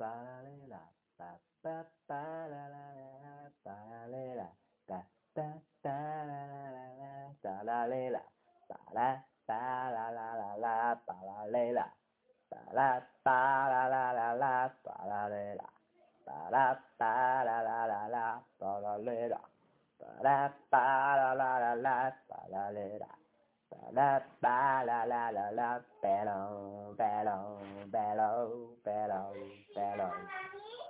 la la la la la La ba la la la la bellow bellow bellow bellow bellow